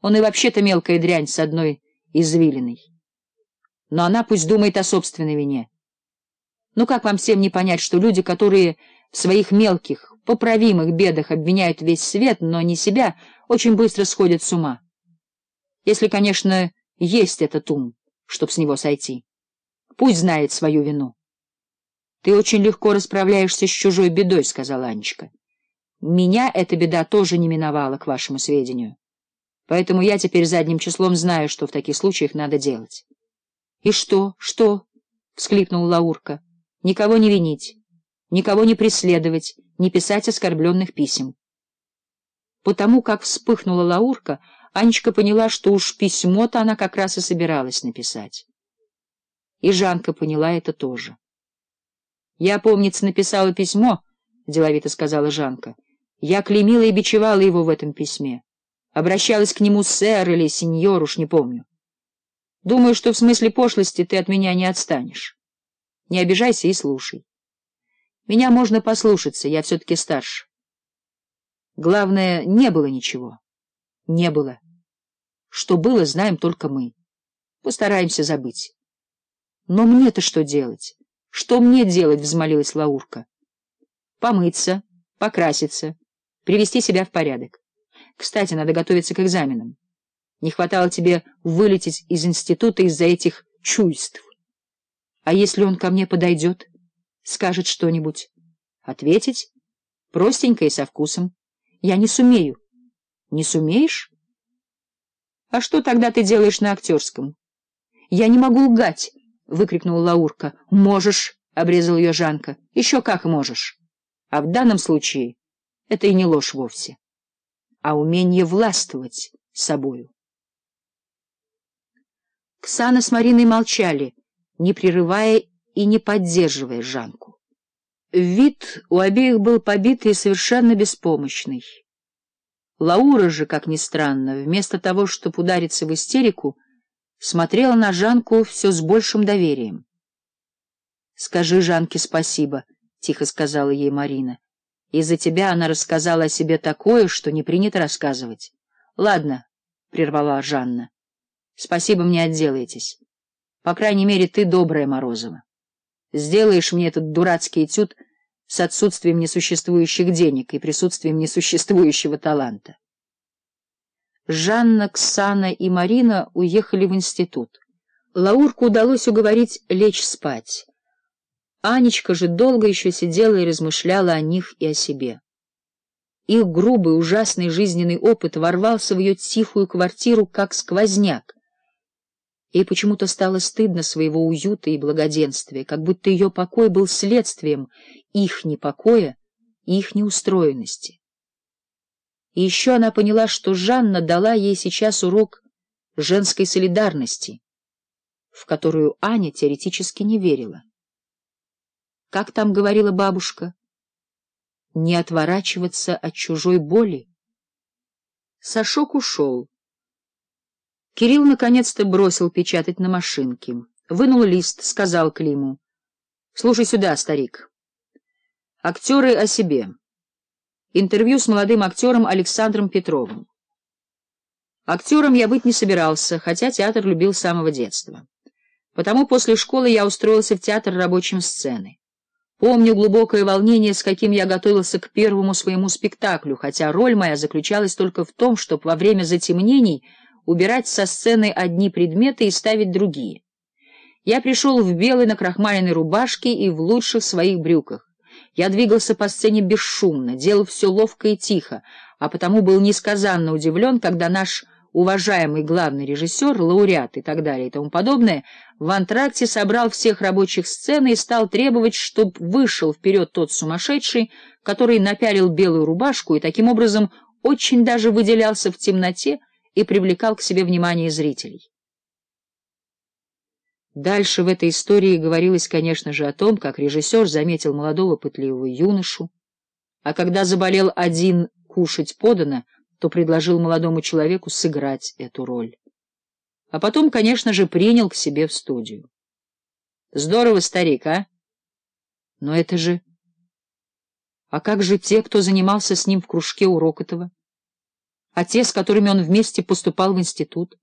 Он и вообще-то мелкая дрянь с одной извилиной. Но она пусть думает о собственной вине. Ну как вам всем не понять, что люди, которые в своих мелких, поправимых бедах обвиняют весь свет, но не себя, очень быстро сходят с ума? Если, конечно, есть этот ум, чтоб с него сойти. Пусть знает свою вину. — Ты очень легко расправляешься с чужой бедой, — сказала Анечка. — Меня эта беда тоже не миновала, к вашему сведению. Поэтому я теперь задним числом знаю, что в таких случаях надо делать. — И что? Что? — всклипнул Лаурка. — Никого не винить, никого не преследовать, не писать оскорбленных писем. Потому как вспыхнула Лаурка, Анечка поняла, что уж письмо-то она как раз и собиралась написать. И Жанка поняла это тоже. — Я, помнится, написала письмо, — деловито сказала Жанка. — Я клеймила и бичевала его в этом письме. Обращалась к нему сэр или сеньор, уж не помню. Думаю, что в смысле пошлости ты от меня не отстанешь. Не обижайся и слушай. Меня можно послушаться, я все-таки старше. Главное, не было ничего. Не было. Что было, знаем только мы. Постараемся забыть. Но мне-то что делать? Что мне делать, взмолилась Лаурка. Помыться, покраситься, привести себя в порядок. Кстати, надо готовиться к экзаменам. Не хватало тебе вылететь из института из-за этих чувств. А если он ко мне подойдет, скажет что-нибудь? Ответить? Простенько и со вкусом. Я не сумею. Не сумеешь? А что тогда ты делаешь на актерском? Я не могу лгать, — выкрикнула Лаурка. Можешь, — обрезал ее Жанка. Еще как можешь. А в данном случае это и не ложь вовсе а умение властвовать собою. Ксана с Мариной молчали, не прерывая и не поддерживая Жанку. Вид у обеих был побитый и совершенно беспомощный. Лаура же, как ни странно, вместо того, чтобы удариться в истерику, смотрела на Жанку все с большим доверием. — Скажи Жанке спасибо, — тихо сказала ей Марина. Из-за тебя она рассказала о себе такое, что не принято рассказывать. — Ладно, — прервала Жанна. — Спасибо, мне отделаетесь. По крайней мере, ты добрая, Морозова. Сделаешь мне этот дурацкий этюд с отсутствием несуществующих денег и присутствием несуществующего таланта. Жанна, Ксана и Марина уехали в институт. Лаурку удалось уговорить лечь спать. Анечка же долго еще сидела и размышляла о них и о себе. Их грубый, ужасный жизненный опыт ворвался в ее тихую квартиру, как сквозняк. Ей почему-то стало стыдно своего уюта и благоденствия, как будто ее покой был следствием их непокоя и их неустроенности. И еще она поняла, что Жанна дала ей сейчас урок женской солидарности, в которую Аня теоретически не верила как там говорила бабушка, не отворачиваться от чужой боли. Сашок ушел. Кирилл наконец-то бросил печатать на машинке. Вынул лист, сказал Климу. — Слушай сюда, старик. Актеры о себе. Интервью с молодым актером Александром Петровым. Актером я быть не собирался, хотя театр любил с самого детства. Потому после школы я устроился в театр рабочим сцены. Помню глубокое волнение, с каким я готовился к первому своему спектаклю, хотя роль моя заключалась только в том, чтобы во время затемнений убирать со сцены одни предметы и ставить другие. Я пришел в белой накрахмаленной рубашке и в лучших своих брюках. Я двигался по сцене бесшумно, делал все ловко и тихо, а потому был несказанно удивлен, когда наш уважаемый главный режиссер, лауреат и так далее и тому подобное, в антракте собрал всех рабочих сцены и стал требовать, чтобы вышел вперед тот сумасшедший, который напялил белую рубашку и таким образом очень даже выделялся в темноте и привлекал к себе внимание зрителей. Дальше в этой истории говорилось, конечно же, о том, как режиссер заметил молодого пытливого юношу, а когда заболел один «кушать подано», то предложил молодому человеку сыграть эту роль. А потом, конечно же, принял к себе в студию. Здорово, старик, а? Но это же... А как же те, кто занимался с ним в кружке у Рокотова? А те, с которыми он вместе поступал в институт?